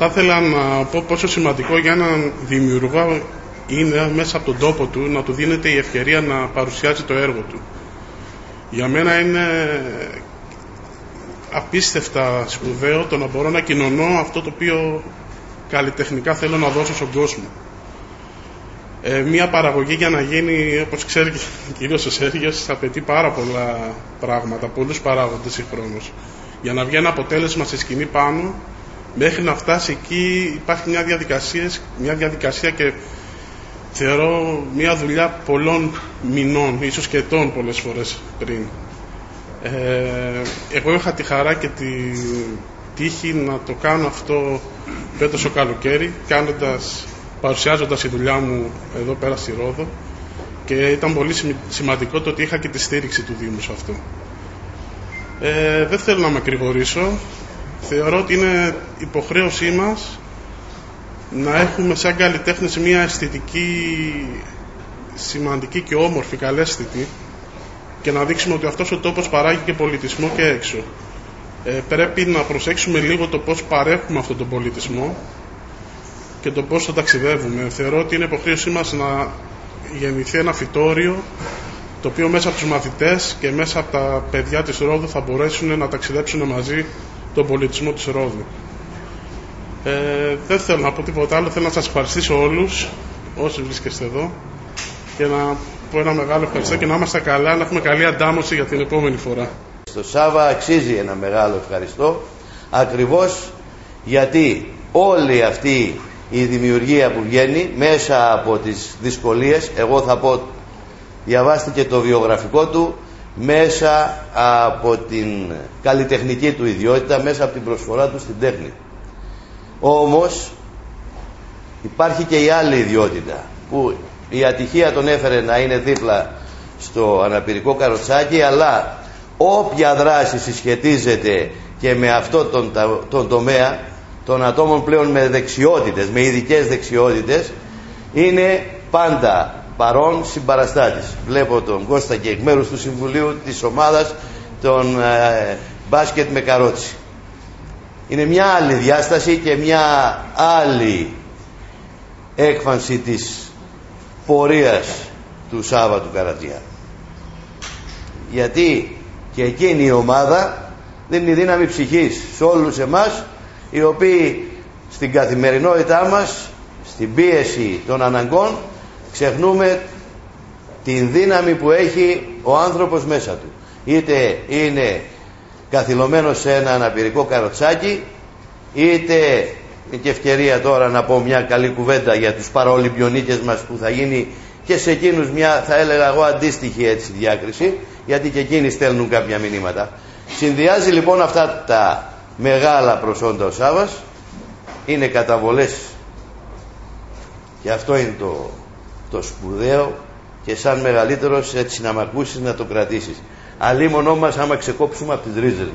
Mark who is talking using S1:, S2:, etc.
S1: Θα ήθελα να πω πόσο σημαντικό για έναν δημιουργό είναι μέσα από τον τόπο του να του δίνεται η ευκαιρία να παρουσιάζει το έργο του. Για μένα είναι απίστευτα σπουδαίο το να μπορώ να κοινωνώ αυτό το οποίο καλλιτεχνικά θέλω να δώσω στον κόσμο. Ε, μία παραγωγή για να γίνει, όπως ξέρει κυρίως ο Σέργιος, απαιτεί πάρα πολλά πράγματα, πολλούς παράγοντες συγχρόνως. Για να βγει ένα αποτέλεσμα σε σκηνή πάνω, μέχρι να φτάσει εκεί υπάρχει μια διαδικασία, μια διαδικασία και θεωρώ μια δουλειά πολλών μηνών, ίσως και ετών πολλές φορές πριν. Ε, εγώ είχα τη χαρά και τη τύχη να το κάνω αυτό φέτος το καλοκαίρι, κάνοντας, παρουσιάζοντας τη δουλειά μου εδώ πέρα στη Ρόδο και ήταν πολύ σημαντικό το ότι είχα και τη στήριξη του Δήμου σε αυτό. Ε, δεν θέλω να με κρηγορήσω θεωρώ ότι είναι υποχρέωσή μας να έχουμε σαν καλλιτέχνες μια αισθητική σημαντική και όμορφη, καλέσθητη και να δείξουμε ότι αυτός ο τόπος παράγει και πολιτισμό και έξω. Ε, πρέπει να προσέξουμε λίγο το πώς παρέχουμε αυτόν τον πολιτισμό και το πώς το ταξιδεύουμε. Θεωρώ ότι είναι υποχρέωσή μας να γεννηθεί ένα φυτόριο το οποίο μέσα από τους μαθητές και μέσα από τα παιδιά της Ρόδου θα μπορέσουν να ταξιδέψουν μαζί τον πολιτισμό της Ρόδου. Ε, δεν θέλω να πω τίποτα άλλο, θέλω να σας ευχαριστήσω όλους όσοι βρίσκεστε εδώ και να πω ένα μεγάλο ευχαριστώ και να είμαστε καλά, να έχουμε καλή αντάμωση για την επόμενη φορά.
S2: Στο Σάβα αξίζει ένα μεγάλο ευχαριστώ ακριβώς γιατί όλη αυτή η δημιουργία που βγαίνει μέσα από τις δυσκολίες εγώ θα πω διαβάστε και το βιογραφικό του μέσα από την καλλιτεχνική του ιδιότητα, μέσα από την προσφορά του στην τέχνη. Όμως υπάρχει και η άλλη ιδιότητα που η ατυχία τον έφερε να είναι δίπλα στο αναπηρικό καροτσάκι αλλά όποια δράση συσχετίζεται και με αυτό τον, τον τομέα των ατόμων πλέον με δεξιότητες, με ειδικές δεξιότητες είναι πάντα παρόν συμπαραστάτης. Βλέπω τον Κώστα και εκ μέρους του Συμβουλίου της ομάδας των ε, μπάσκετ με καρότσι. Είναι μια άλλη διάσταση και μια άλλη έκφανση της πορείας του Σάββατου Καρατζιά. Γιατί και εκείνη η ομάδα δίνει δύναμη ψυχής σε όλους εμάς οι οποίοι στην καθημερινότητά μας, στην πίεση των αναγκών ξεχνούμε την δύναμη που έχει ο άνθρωπος μέσα του. Είτε είναι καθυλωμένος σε ένα αναπηρικό καροτσάκι, είτε είναι και ευκαιρία τώρα να πω μια καλή κουβέντα για τους παραολυμπιονίκες μας που θα γίνει και σε εκείνους μια θα έλεγα εγώ αντίστοιχη έτσι διάκριση γιατί και εκείνοι στέλνουν κάποια μηνύματα. Συνδυάζει λοιπόν αυτά τα μεγάλα προσόντα ο Σάβας είναι καταβολές και αυτό είναι το το σπουδαίο και σαν μεγαλύτερος έτσι να μ' ακούσεις να το κρατήσεις. Αλλήμωνό μας άμα ξεκόψουμε από τις ρίζες μας.